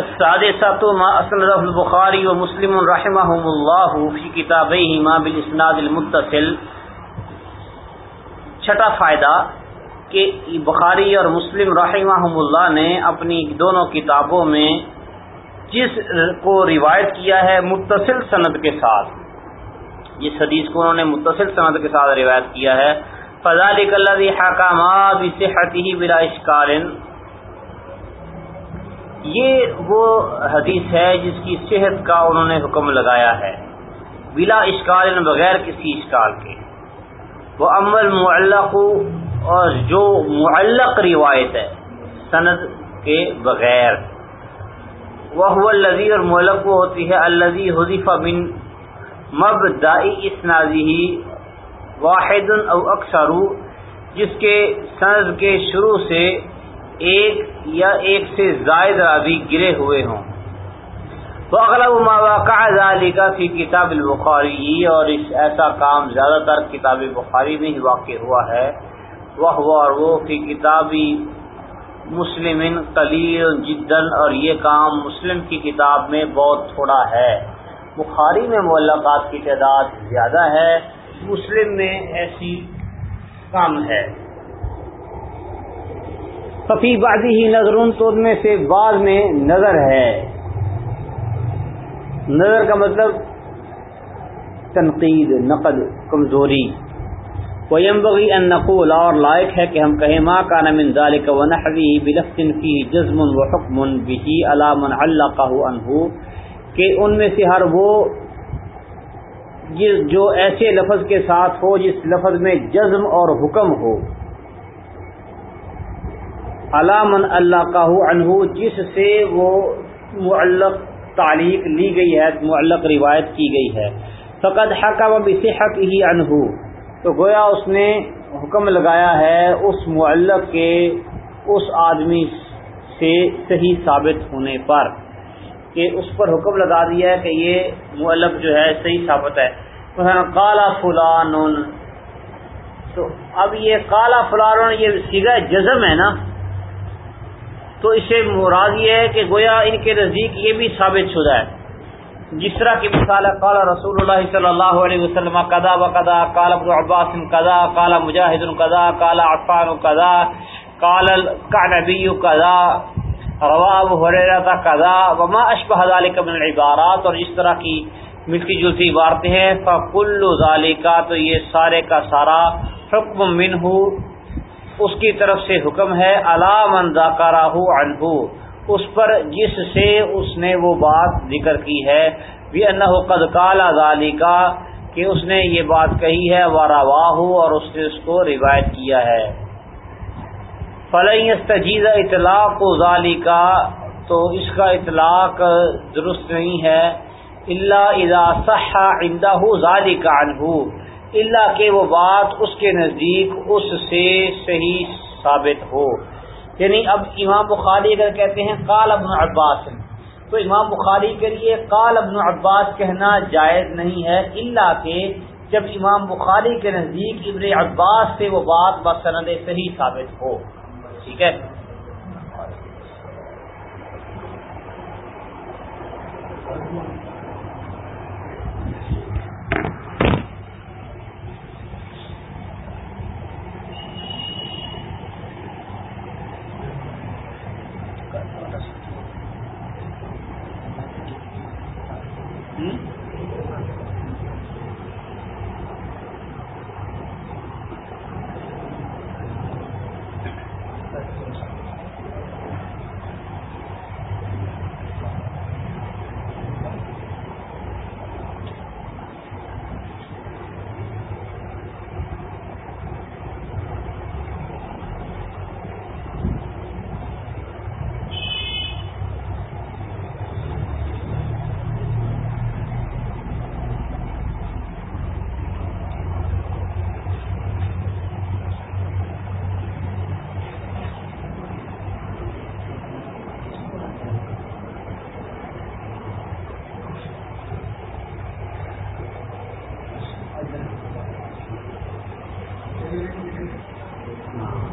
السادسة ما أسنده البخاري ومسلم رحمهم الله في كتابيهما بالإسناد المتصل. چھٹا فائدہ کہ بخاری اور مسلم رحمہم اللہ نے اپنی دونوں کتابوں میں جس کو روایت کیا ہے متصل سند کے ساتھ، جس حدیث کو انہوں نے متصل سند کے ساتھ روایت کیا ہے فضال الذي حكم بصحته بلا اشکال یہ وہ حدیث ہے جس کی صحت کا انہوں نے حکم لگایا ہے، بلا اشکال بغیر کسی اشکال کے۔ وہ عمل معلق اور جو معلق روایت ہے، سند کے بغیر۔ وہ الزی اور معلق وہ ہوتی ہے الزی حذیفہ بن مب دائی اسنازی واحد او اکثر، جس کے سند کے شروع سے ایک یا ایک سے زائد راوی گرے ہوئے ہوں۔ تو اغلب مواقع ذالکہ فی کتاب البخاری اور اس ایسا کام زیادہ تر کتاب بخاری میں ہی واقع ہوا ہے۔ وہ اور وہ فی کتابی مسلم قلیل جدن اور یہ کام مسلم کی کتاب میں بہت تھوڑا ہے۔ بخاری میں معلقات کی تعداد زیادہ ہے، مسلم میں ایسی کم ہے۔ ففی بازی ہی نظر تو ان میں سے بعض میں نظر ہے۔ نظر کا مطلب تنقید، نقد، کمزوری۔ ویم بغی ان نقول، اور لائق ہے کہ ہم کہیں ماں کا نمن ذالک و نحوی بلفظ فی جزم و حکم به علی من علقہ عنہ کہ ان میں سے ہر وہ جو ایسے لفظ کے ساتھ ہو جس لفظ میں جزم اور حکم ہو۔ علامن اللہ کا عنہ جس سے وہ معلق تعلیق لی گئی ہے، معلق روایت کی گئی ہے۔ فقط حق و بصحت ہی انہو تو گویا اس نے حکم لگایا ہے اس معلق کے اس آدمی سے صحیح ثابت ہونے پر، کہ اس پر حکم لگا دیا ہے کہ یہ معلق جو ہے صحیح ثابت ہے۔ کالا ہاں، فلان۔ تو اب یہ کالا فلان یہ سیگا جزم ہے نا۔ تو اسے مراد یہ ہے کہ گویا ان کے نزدیک یہ بھی ثابت شدہ ہے جس طرح کی مثال ہے کالا رسول اللہ صلی اللہ علیہ وسلم قدا و قدا کالا ابن عباس قدا کالا مجاہد القدا کالا عفان القدا کالا کا نبی قدا رواب حریرہ قدا وما اشبہ ذالک من العبارات، اور اس طرح کی ملتی جلتی عبارتیں ہیں۔ فکل ذالکا، تو یہ سارے کا سارا حکم منہ اس کی طرف سے حکم ہے علام ذاکراہ انہو اس پر جس سے اس نے وہ بات ذکر کی ہے بھی انہ قد کالا ذالی کا کہ اس نے یہ بات کہی ہے وارا واہ اور اس نے اس کو روایت کیا ہے۔ فلح تجیز اطلاق و ظالی کا تو اس کا اطلاق درست نہیں ہے۔ اللہ اذا صح عندہ ظالی کا انہو اللہ کہ وہ بات اس کے نزدیک اس سے صحیح ثابت ہو۔ یعنی اب امام بخاری اگر کہتے ہیں قال ابن عباس، تو امام بخاری کے لیے قال ابن عباس کہنا جائز نہیں ہے۔ اللہ کہ جب امام بخاری کے نزدیک ابن عباس سے وہ بات بسند صحیح ثابت ہو۔ ٹھیک ہے؟ Thank you.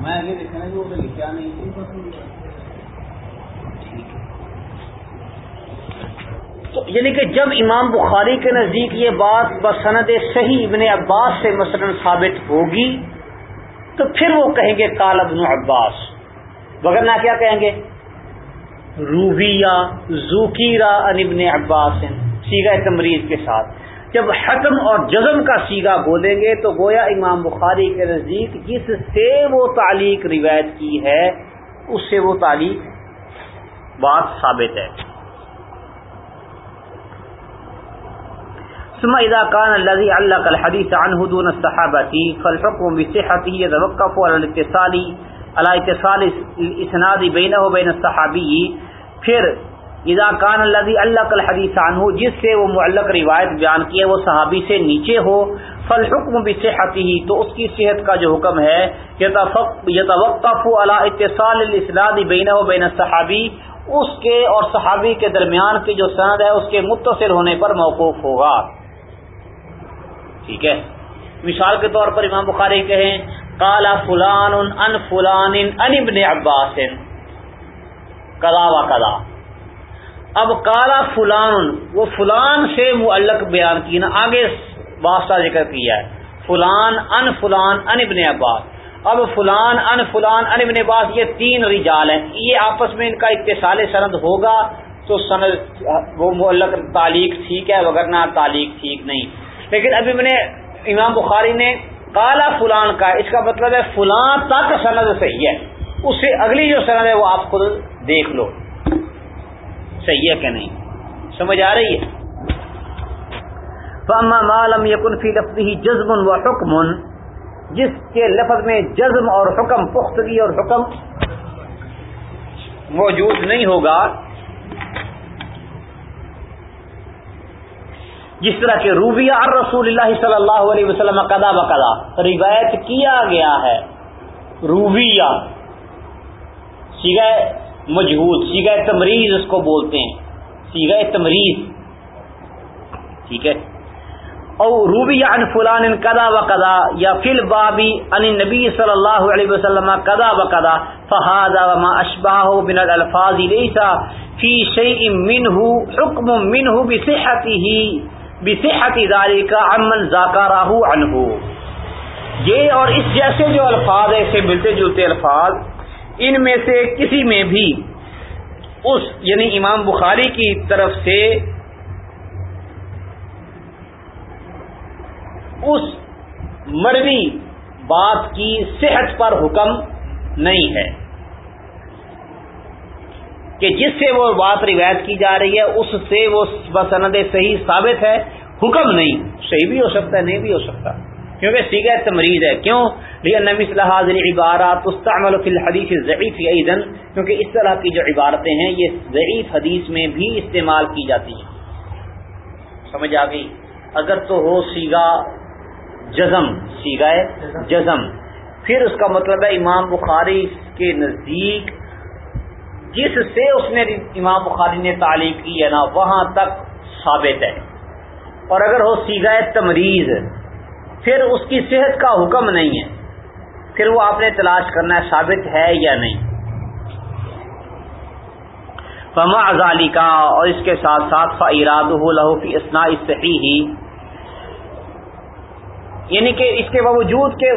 میں دیکھنا وہ تو لکھا نہیں یعنی کہ جب امام بخاری کے نزدیک یہ بات بسند صحیح ابن عباس سے مثلا ثابت ہوگی، تو پھر وہ کہیں گے کال ابن عباس۔ وغیرہ نہ کیا کہیں گے؟ روبیا زوکیرا ان ابن عباس سیگا تمریز کے ساتھ۔ جب حتم اور جزم کا سیگا بولیں گے تو گویا امام بخاری کے نزدیک جس سے وہ تعلیق روایت کی ہے، اس سے وہ تعلیق بات ثابت ہے۔ ثم اذا كان الذي علق الحديث عنه دون الصحابه فالحكم بصحته يتوقف على الاتصال على اتصال الاسناد بينه وبين الصحابي، پھر اذا كان الذي علق الحديث عنه جس سے وہ معلق روایت بیان کی ہے، وہ صحابی سے نیچے ہو فالحكم بصحته تو اس کی صحت کا جو حکم ہے يتوقف على اتصال الاسناد بينه وبين الصحابي اس کے اور صحابی کے درمیان کی جو سند ہے، اس کے متصل ہونے پر موقوف ہوگا۔ ٹھیک ہے؟ مثال کے طور پر امام بخاری کہیں کالا فلان ان فلان ان ابن عباس کدا و کدا اب کالا فلان، وہ فلان سے معلق بیان کی نا، آگے واسطہ ذکر کیا ہے۔ فلان ان فلان ان ابن عباس۔ اب فلان ان فلان ان ابن عباس، یہ تین رجال ہیں۔ یہ آپس میں ان کا اتصال سند ہوگا تو سند، وہ معلق تعلیق ٹھیک ہے وغیرہ تعلیق ٹھیک نہیں۔ لیکن ابھی میں نے امام بخاری نے کالا فلان کا، اس کا مطلب ہے فلان تک سند صحیح ہے۔ اس سے اگلی جو سند ہے وہ آپ خود دیکھ لو۔ صحیح ہے کہ نہیں؟ سمجھ آ رہی ہے؟ فاما معلوم یقن فی لفظی جزم و حکم جس کے لفظ میں جزم اور حکم، پختگی اور حکم موجود نہیں ہوگا، جس طرح کے روبیہ اور رسول اللہ صلی اللہ علیہ وسلم قدا بقدا، روایت کیا گیا ہے؟ روبیہ سیگا مجہود سیگا تمریز اس کو بولتے ہیں۔ سیگا تمریز۔ ٹھیک ہے۔ اور روبی ان فلان ان قدا و قدا یا فل بابی ان نبی صلی اللہ علیہ وسلم قدا و قدا فہاد وما اشباہ بن الفاظ لیسا فی شیء منہ، حکم منہ بصحته بصحت اداری کا امن ذاکا یہ اور اس جیسے جو الفاظ ایسے ملتے جلتے الفاظ۔ ان میں سے کسی میں بھی اس یعنی امام بخاری کی طرف سے اس مروی بات کی صحت پر حکم نہیں ہے کہ جس سے وہ بات روایت کی جا رہی ہے، اس سے وہ بسند صحیح ثابت ہے، حکم نہیں۔ صحیح بھی ہو سکتا ہے، نہیں بھی ہو سکتا۔ کیونکہ سیگا تمریض ہے. کیوں؟ نبی صلاح عبارات فی الحدیث ضعیف ایزن کیونکہ اس طرح کی جو عبارتیں ہیں، یہ ضعیف حدیث میں بھی استعمال کی جاتی ہیں. سمجھ آ گئی؟ اگر تو ہو سیگا جزم سیگا جزم. پھر اس کا مطلب ہے امام بخاری کے نزدیک، جس سے اس نے امام بخاری نے تعلیم کی ہے نا، وہاں تک ثابت ہے. اور اگر ہو سیگا تمریض پھر اس کی صحت کا حکم نہیں ہے۔ پھر وہ آپ نے تلاش کرنا ہے ثابت ہے یا نہیں۔ فما ازالی کا اور اس کے ساتھ ساتھ فعراد فی اسنا صحیح یعنی کہ اس کے باوجود کہ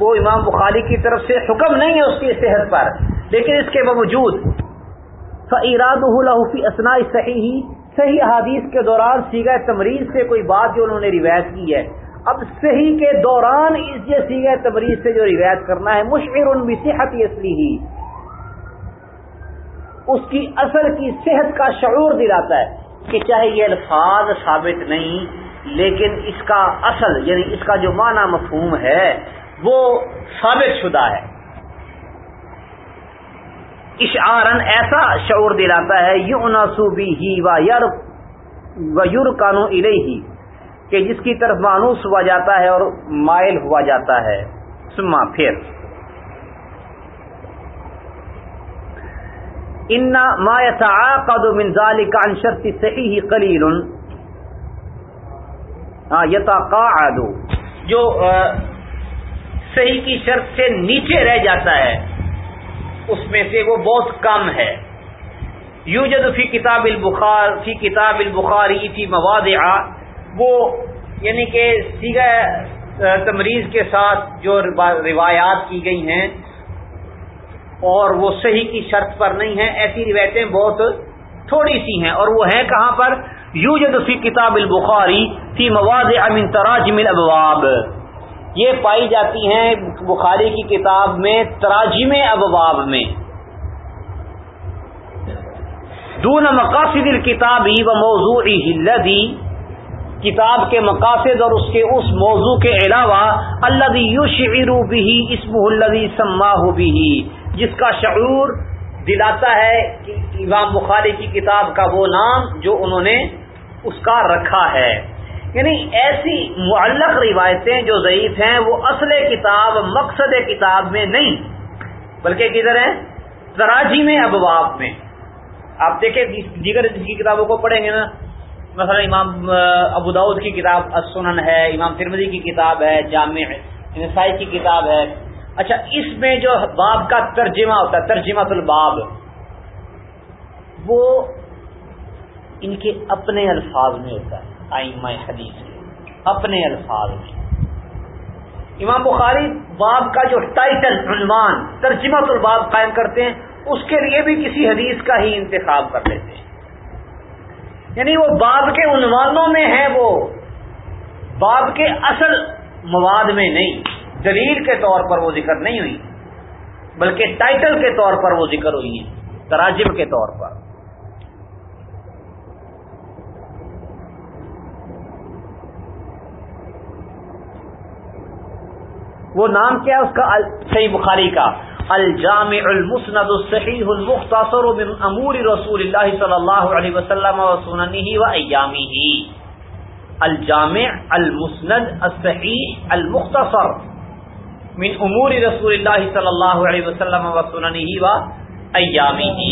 وہ امام بخاری کی طرف سے حکم نہیں ہے اس کی صحت پر، لیکن اس کے باوجود فعراد فی اسنا صحیح صحیح حادیث کے دوران سیگا تمریز سے کوئی بات جو انہوں نے روایت کی ہے۔ اب صحیح کے دوران اس یہ سیگا تمریز سے جو روایت کرنا ہے، مشعر ان بھی صحت اصلی ہی اس کی اصل کی صحت کا شعور دلاتا ہے کہ چاہے یہ الفاظ ثابت نہیں، لیکن اس کا اصل یعنی اس کا جو معنی مفہوم ہے، وہ ثابت شدہ ہے۔ اشعارن ایسا شعور دلاتا ہے یو نسوبی ہی و یار و یور کانو ہی کہ جس کی طرف مانوس ہوا جاتا ہے اور مائل ہوا جاتا ہے۔ سما پھر، ان ما يتعاقد من ذلك عن شرط صحیح قلیل یتقاعد، جو صحیح کی شرط سے نیچے رہ جاتا ہے۔ اس میں سے وہ بہت کم ہے۔ یو فی کتاب البخار فی کتاب البخاری فی مواد وہ یعنی کہ سیگا تمریز کے ساتھ جو روایات کی گئی ہیں، اور وہ صحیح کی شرط پر نہیں ہیں۔ ایسی روایتیں بہت تھوڑی سی ہیں، اور وہ ہیں کہاں پر؟ یو فی کتاب البخاری فی مواد امن تراجم الابواب۔ یہ پائی جاتی ہیں بخاری کی کتاب میں تراجم ابواب میں۔ دون مقاصد الکتاب ہی و موضوع ہلدی کتاب کے مقاصد اور اس کے اس موضوع کے علاوہ اللہ یو شعر بھی اسم الدی سما بھی جس کا شعور دلاتا ہے کہ امام بخاری کی کتاب کا وہ نام جو انہوں نے اس کا رکھا ہے۔ یعنی ایسی معلق روایتیں جو ضعیف ہیں، وہ اصل کتاب، مقصد کتاب میں نہیں۔ بلکہ کدھر ہیں؟ تراجی میں، ابواب میں۔ آپ دیکھیں دیگر کی کتابوں کو پڑھیں گے نا، مثلا امام ابو داود کی کتاب السنن ہے، امام ترمدی کی کتاب ہے، جامع، نسائی کی کتاب ہے۔ اچھا اس میں جو باب کا ترجمہ ہوتا ہے ترجمہ الباب، وہ ان کے اپنے الفاظ میں ہوتا ہے۔ آئمہ حدیث اپنے الفاظ میں۔ امام بخاری باب کا جو ٹائٹل عنوان، ترجمہ الباب قائم کرتے ہیں، اس کے لیے بھی کسی حدیث کا ہی انتخاب کر لیتے ہیں۔ یعنی وہ باب کے عنوانوں میں ہے وہ، باب کے اصل مواد میں نہیں۔ دلیل کے طور پر وہ ذکر نہیں ہوئی، بلکہ ٹائٹل کے طور پر وہ ذکر ہوئی ہے تراجم کے طور پر۔ وہ نام کیا ہے اس کا؟ صحیح بخاری کا۔ الجامع المسند الصحیح المختصر من امور رسول اللہ صلی اللہ علیہ وسلم و سننه و ایامه الجامع المسند الصحیح المختصر من امور رسول اللہ صلی اللہ علیہ وسلم و سننه و ایامه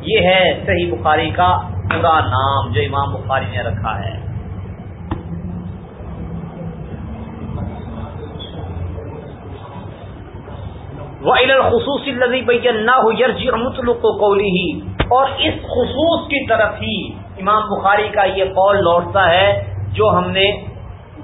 یہ ہے صحیح بخاری کا پورا نام جو امام بخاری نے رکھا ہے۔ خصوص ہی اور اس خصوص کی طرف ہی امام بخاری کا یہ قول لوٹتا ہے جو ہم نے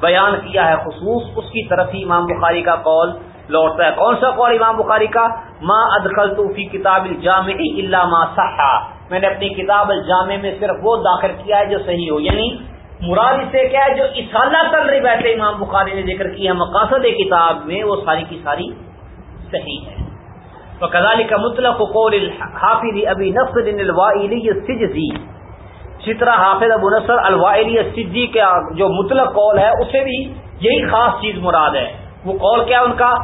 بیان کیا ہے خصوص، اس کی طرف ہی امام بخاری کا قول لوٹتا ہے۔ کون سا قول امام بخاری کا؟ ما ادخل تو فی کتاب الجامع اللہ ما صحا میں نے اپنی کتاب الجامع میں صرف وہ داخل کیا ہے جو صحیح ہو یعنی مراد سے کیا ہے؟ جو اسالہ تل رہی بیٹھے امام بخاری نے ذکر کیا مقاصد کتاب میں وہ ساری کی ساری صحیح ہے۔ تو کزالی کا مطلق قول حافظ ابی نصر الوائلی سجزی اسی طرح حافظ ابو نصر الوائلی سجی کا جو مطلق قول ہے، اسے بھی یہی خاص چیز مراد ہے۔ وہ قول کیا ان کا؟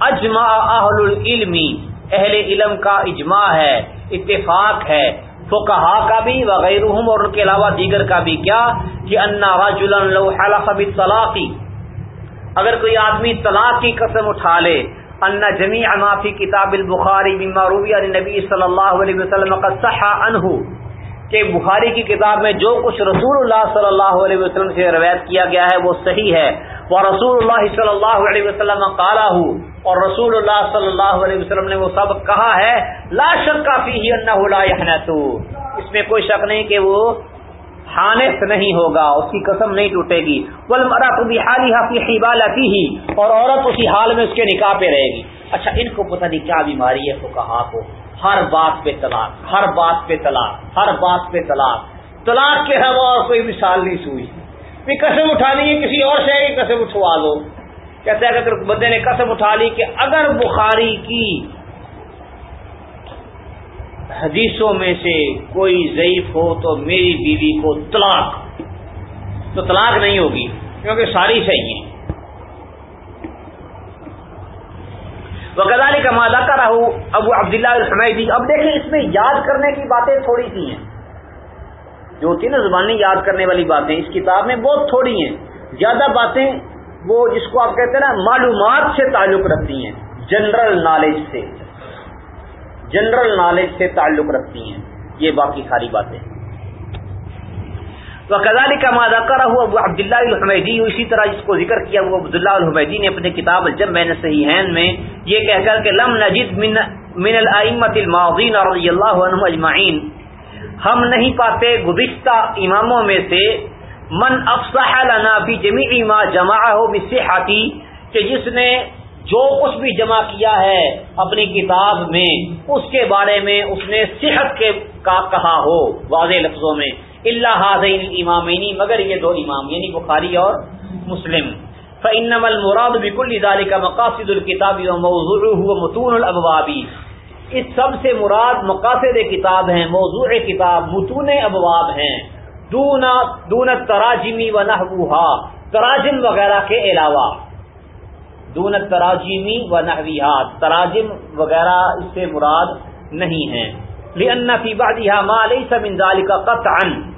اجماع اہل العلمی اہل علم کا اجماع ہے، اتفاق ہے۔ فقہا کا بھی وغیرہ اور ان کے علاوہ دیگر کا بھی۔ کیا؟ کہ انا رجلا لو حلف بالطلاق۔ اگر کوئی آدمی طلاق کی قسم اٹھا لے ان جمی فی کتاب البخاری روی علی نبی صلی اللہ علیہ وسلم کا صحا انہو کہ بخاری کی کتاب میں جو کچھ رسول اللہ صلی اللہ علیہ وسلم سے روایت کیا گیا ہے وہ صحیح ہے۔ وہ رسول اللہ صلی اللہ علیہ وسلم کالا ہوں اور رسول اللہ صلی اللہ علیہ وسلم نے وہ سب کہا ہے، لا شک کافی ہی اللہ اس میں کوئی شک نہیں کہ وہ حانف نہیں ہوگا، اس کی قسم نہیں ٹوٹے گی۔ بل مرا تو بھی حال ہی ہی اور عورت اسی حال میں اس کے نکاح پہ رہے گی۔ اچھا ان کو پتہ نہیں کیا بیماری ہے تو کہا کو۔ ہر بات پہ طلاق، ہر بات پہ طلاق، ہر بات پہ طلاق۔ طلاق کے علاوہ اور کوئی مثال نہیں سوئی۔ بھی قسم اٹھانی ہے کسی اور شہر کی قسم اٹھوا دو کہتے ہیں اگر بندے نے قسم اٹھا لی کہ اگر بخاری کی حدیثوں میں سے کوئی ضعیف ہو تو میری بیوی کو طلاق تو طلاق نہیں ہوگی، کیونکہ ساری صحیح ہیں۔ وغیرہ کا مادہ کا رہو ابو عبداللہ الحمدی اب دیکھیں، اس میں یاد کرنے کی باتیں تھوڑی سی ہیں۔ جو ہوتی ہے نا زبانی یاد کرنے والی باتیں، اس کتاب میں بہت تھوڑی ہیں۔ زیادہ باتیں وہ جس کو آپ کہتے ہیں نا، معلومات سے تعلق رکھتی ہیں، جنرل نالج سے۔ جنرل نالج سے تعلق رکھتی ہیں۔ یہ باقی ساری باتیں۔ وہ کزالی کا مادہ کرا ہوا ابو عبداللہ الحمیدی، اسی طرح جس کو ذکر کیا وہ عبداللہ الحمیدی نے اپنے کتاب الجم میں نے صحیح میں یہ کہہ کر کہ لم نجد من من الائمت الماضین رضی اللہ عنہ اجمعین۔ ہم نہیں پاتے گزشتہ اماموں میں سے من افسح لنا فی جمیع ما جمع ہو بصحتی کہ جس نے جو کچھ بھی جمع کیا ہے اپنی کتاب میں، اس کے بارے میں اس نے صحت کے کا کہا ہو، واضح لفظوں میں۔ اللہ حاضین امامینی مگر یہ دو امام یعنی بخاری اور مسلم۔ فنم المراد بک الدال کا مقاصد الکتابی و موضوع متون الابوابی اس سب سے مراد مقاصد کتاب ہیں، موضوع کتاب، متون ابواب ہیں۔ دون دون تراجمی و نحوہا تراجم وغیرہ کے علاوہ۔ دون تراجمی و نحویہ تراجم وغیرہ اس سے مراد نہیں ہے۔ لأن فی بعضها ما ليس من ذلك قطعا۔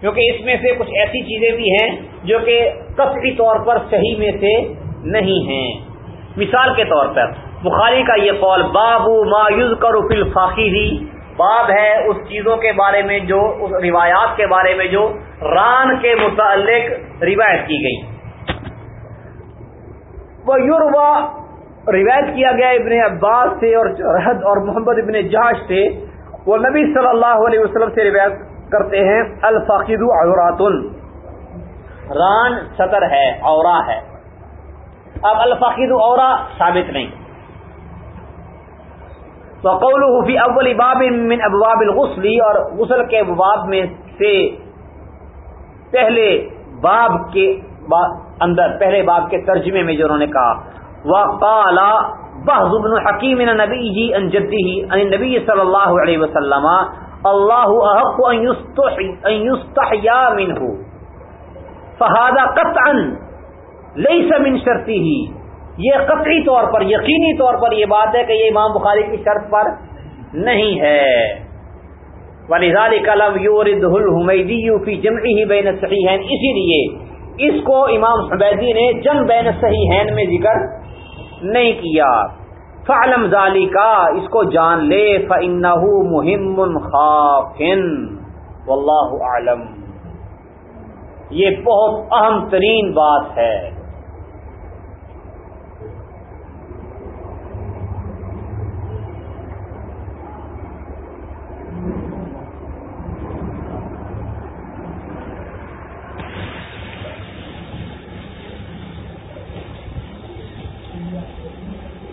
کیونکہ اس میں سے کچھ ایسی چیزیں بھی ہیں جو کہ قطعی طور پر صحیح میں سے نہیں ہیں۔ مثال کے طور پر، بخاری کا یہ قول بابو ما یذکر فی الفاقی باب ہے اس چیزوں کے بارے میں جو، اس روایات کے بارے میں جو ران کے متعلق روایت کی گئی۔ یوروا روایت کیا گیا ابن عباس سے اور رحد اور محمد ابن جہاز سے۔ وہ نبی صلی اللہ علیہ وسلم سے روایت کرتے ہیں الفاقید عورات ران سطر ہے اورا ہے۔ اب الفاقید اورا ثابت نہیں۔ وقول فی اول باب من ابواب الغسلی اور غسل کے ابواب میں سے پہلے باب کے اندر، پہلے باب کے ترجمے میں جو انہوں نے کہا، وقال بحض بن حکیم ان نبی جی ان جدی ان نبی صلی اللہ علیہ وسلم اللہ احق ان یستحیا منہ فہذا قطعا لیس من شرطی ہی یہ قطعی طور پر، یقینی طور پر یہ بات ہے کہ یہ امام بخاری کی شرط پر نہیں ہے. وَلِذَلِكَ لَمْ يُورِدْهُ الْحُمَيْدِيُّ فِي جَمْعِهِ بَيْنَ الصَّحِيحَيْنِ. اسی لیے اس کو امام حبیدی نے جم بین صحیحین میں ذکر نہیں کیا۔ فعلم ذالی کا اس کو جان لے فن مہم خافن اللہ عالم یہ بہت اہم ترین بات ہے۔